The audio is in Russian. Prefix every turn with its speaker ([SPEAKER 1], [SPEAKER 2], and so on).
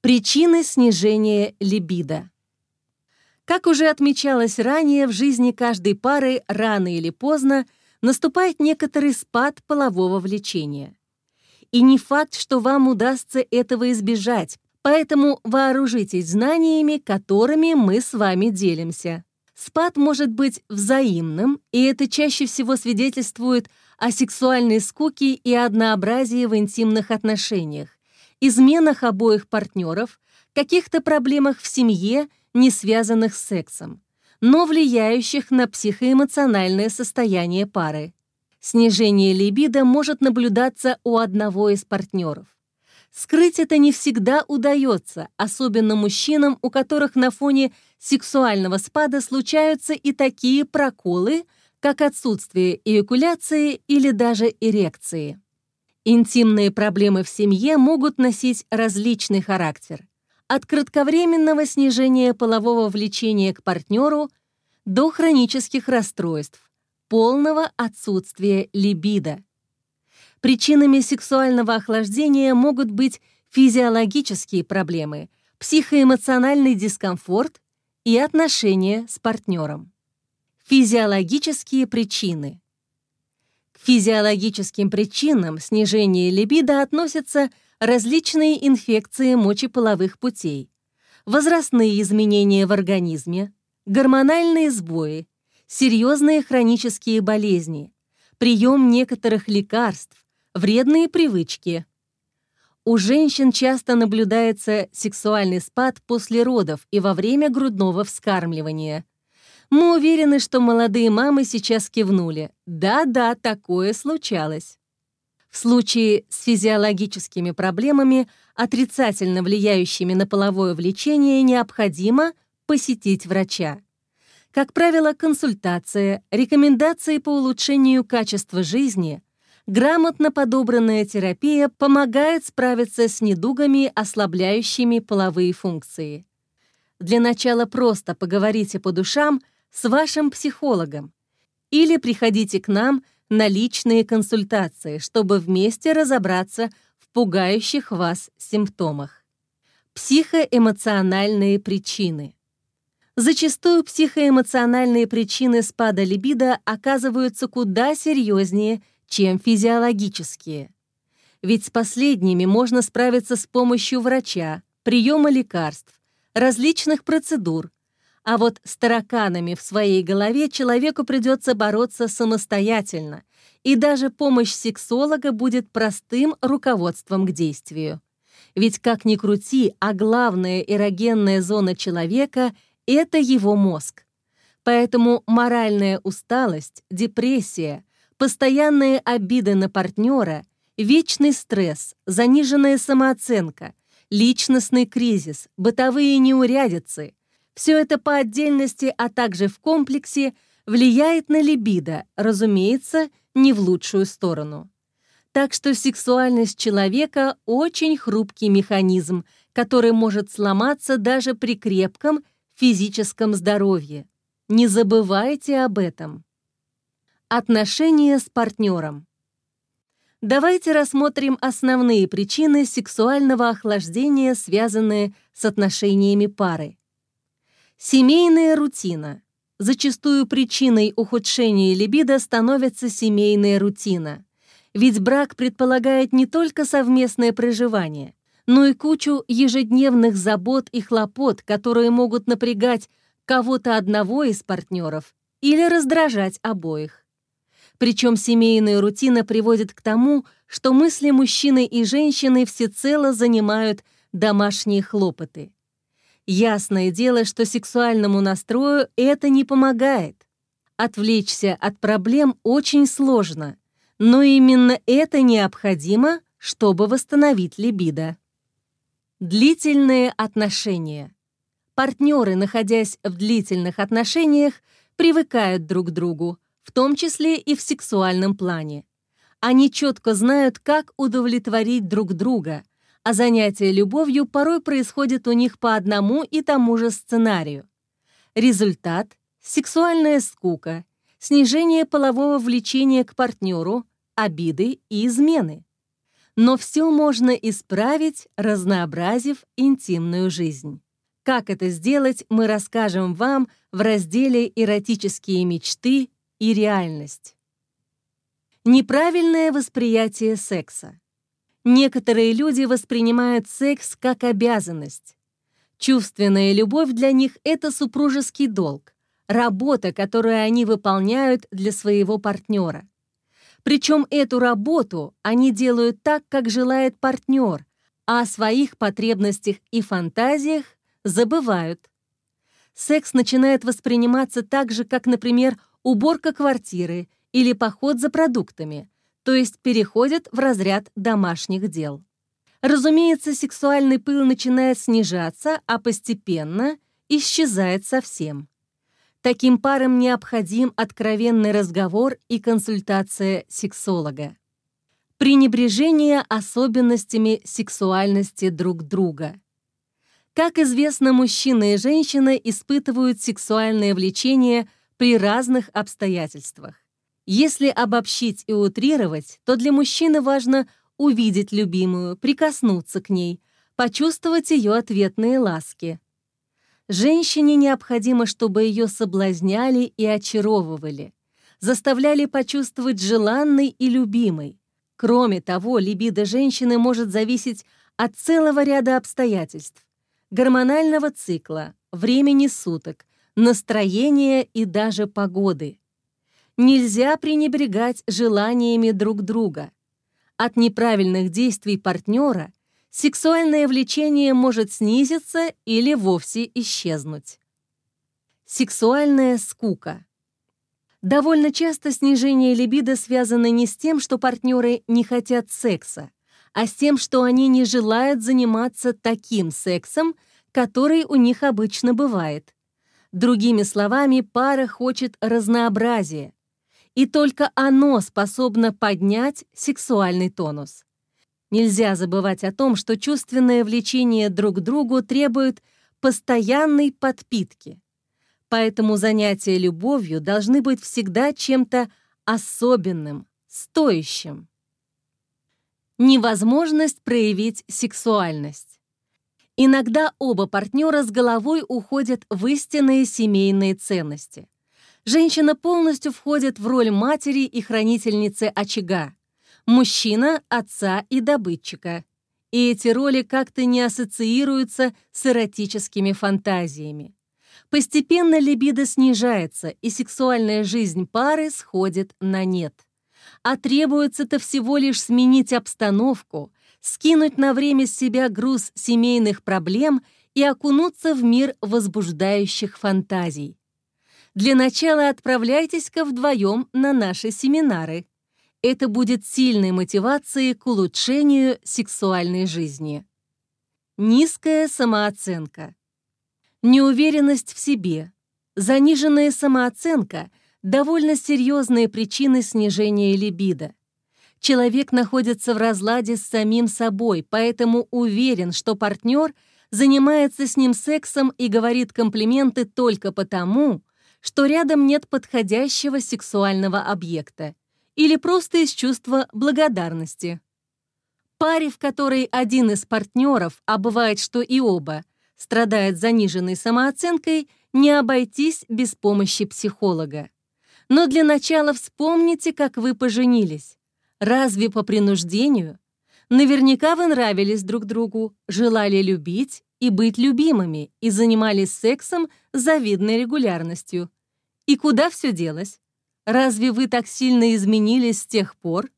[SPEAKER 1] Причины снижения либидо. Как уже отмечалось ранее, в жизни каждой пары рано или поздно наступает некоторый спад полового влечения. И не факт, что вам удастся этого избежать, поэтому вооружитесь знаниями, которыми мы с вами делимся. Спад может быть взаимным, и это чаще всего свидетельствует о сексуальной скуке и однообразии в интимных отношениях, изменах обоих партнеров, каких-то проблемах в семье не связанных с сексом, но влияющих на психоэмоциональное состояние пары. Снижение либидо может наблюдаться у одного из партнеров. Скрыть это не всегда удается, особенно мужчинам, у которых на фоне сексуального спада случаются и такие проколы, как отсутствие эякуляции или даже эрекции. Интимные проблемы в семье могут носить различный характер от кратковременного снижения полового влечения к партнеру до хронических расстройств, полного отсутствия либидо. Причинами сексуального охлаждения могут быть физиологические проблемы, психоэмоциональный дискомфорт и отношения с партнером. Физиологические причины. Физиологическим причинам снижения либидо относятся – различные инфекции мочеполовых путей, возрастные изменения в организме, гормональные сбои, серьезные хронические болезни, прием некоторых лекарств, вредные привычки. У женщин часто наблюдается сексуальный спад после родов и во время грудного вскармливания. Мы уверены, что молодые мамы сейчас кивнули. Да-да, такое случалось. В случае с физиологическими проблемами, отрицательно влияющими на половое влечение, необходимо посетить врача. Как правило, консультация, рекомендации по улучшению качества жизни, грамотно подобранная терапия помогает справиться с недугами, ослабляющими половые функции. Для начала просто поговорите по душам с вашим психологом или приходите к нам – на личные консультации, чтобы вместе разобраться в пугающих вас симптомах. Психоэмоциональные причины. Зачастую психоэмоциональные причины спада либидо оказываются куда серьезнее, чем физиологические. Ведь с последними можно справиться с помощью врача, приема лекарств, различных процедур, а вот с тараканами в своей голове человеку придется бороться самостоятельно, и даже помощь сексолога будет простым руководством к действию. Ведь как ни крути, а главная эрогенная зона человека — это его мозг. Поэтому моральная усталость, депрессия, постоянные обиды на партнера, вечный стресс, заниженная самооценка, личностный кризис, бытовые неурядицы — все это по отдельности, а также в комплексе влияет на либидо, разумеется, не в лучшую сторону. Так что сексуальность человека — очень хрупкий механизм, который может сломаться даже при крепком физическом здоровье. Не забывайте об этом. Отношения с партнером. Давайте рассмотрим основные причины сексуального охлаждения, связанные с отношениями пары. Семейная рутина. Зачастую причиной ухудшения либидо становится семейная рутина. Ведь брак предполагает не только совместное проживание, но и кучу ежедневных забот и хлопот, которые могут напрягать кого-то одного из партнеров или раздражать обоих. Причем семейная рутина приводит к тому, что мысли мужчины и женщины всецело занимают домашние хлопоты. Ясное дело, что сексуальному настрою это не помогает. Отвлечься от проблем очень сложно, но именно это необходимо, чтобы восстановить либидо. Длительные отношения. Партнеры, находясь в длительных отношениях, привыкают друг к другу, в том числе и в сексуальном плане. Они четко знают, как удовлетворить друг друга, а занятия любовью порой происходят у них по одному и тому же сценарию. Результат — сексуальная скука, снижение полового влечения к партнеру, обиды и измены. Но все можно исправить, разнообразив интимную жизнь. Как это сделать, мы расскажем вам в разделе «Эротические мечты и реальность». Неправильное восприятие секса. Некоторые люди воспринимают секс как обязанность. Чувственная любовь для них — это супружеский долг, работа, которую они выполняют для своего партнера. Причем эту работу они делают так, как желает партнер, а о своих потребностях и фантазиях забывают. Секс начинает восприниматься так же, как, например, уборка квартиры или поход за продуктами, то есть переходит в разряд домашних дел. Разумеется, сексуальный пыл начинает снижаться, а постепенно исчезает совсем. Таким парам необходим откровенный разговор и консультация сексолога. Пренебрежение особенностями сексуальности друг друга. Как известно, мужчина и женщина испытывают сексуальное влечение при разных обстоятельствах. Если обобщить и утрировать, то для мужчины важно увидеть любимую, прикоснуться к ней, почувствовать ее ответные ласки. Женщине необходимо, чтобы ее соблазняли и очаровывали, заставляли почувствовать желанной и любимой. Кроме того, либидо женщины может зависеть от целого ряда обстоятельств – гормонального цикла, времени суток, настроения и даже погоды. Нельзя пренебрегать желаниями друг друга. От неправильных действий партнера сексуальное влечение может снизиться или вовсе исчезнуть. Сексуальная скука. Довольно часто снижение либидо связано не с тем, что партнеры не хотят секса, а с тем, что они не желают заниматься таким сексом, который у них обычно бывает. Другими словами, пара хочет разнообразия, и только оно способно поднять сексуальный тонус. Нельзя забывать о том, что чувственное влечение друг к другу требует постоянной подпитки. Поэтому занятия любовью должны быть всегда чем-то особенным, стоящим. Невозможность проявить сексуальность. Иногда оба партнера с головой уходят в истинные семейные ценности. Женщина полностью входит в роль матери и хранительницы очага мужчина, отца и добытчика. И эти роли как-то не ассоциируются с эротическими фантазиями. Постепенно либидо снижается, и сексуальная жизнь пары сходит на нет. А требуется-то всего лишь сменить обстановку, скинуть на время с себя груз семейных проблем и окунуться в мир возбуждающих фантазий. Для начала отправляйтесь-ка вдвоем на наши семинары – это будет сильной мотивацией к улучшению сексуальной жизни. Низкая самооценка. Неуверенность в себе. Заниженная самооценка – довольно серьезные причины снижения либидо. Человек находится в разладе с самим собой, поэтому уверен, что партнер занимается с ним сексом и говорит комплименты только потому, что рядом нет подходящего сексуального объекта или просто из чувства благодарности. Паре, в которой один из партнеров, а бывает, что и оба, страдает заниженной самооценкой, не обойтись без помощи психолога. Но для начала вспомните, как вы поженились. Разве по принуждению? Наверняка вы нравились друг другу, желали любить и быть любимыми и занимались сексом с завидной регулярностью. И куда все делось? Разве вы так сильно изменились с тех пор?